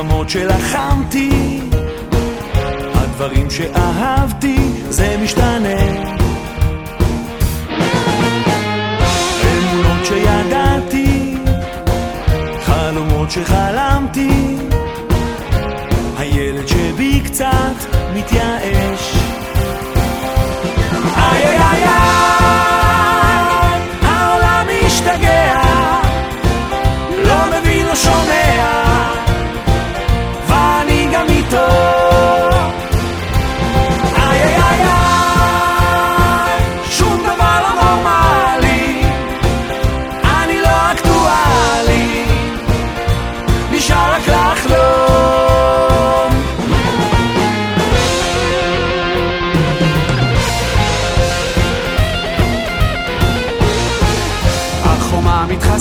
המלחמות שלחמתי, הדברים שאהבתי, זה משתנה. אמונות שידעתי, חלומות שחלמתי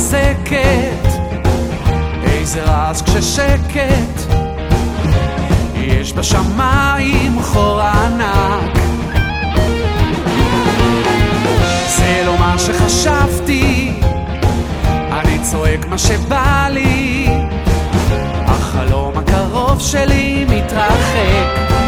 מתרסקת, איזה רעש כששקט, יש בשמיים חור ענק. זה לא מה שחשבתי, אני צועק מה שבא לי, החלום הקרוב שלי מתרחק.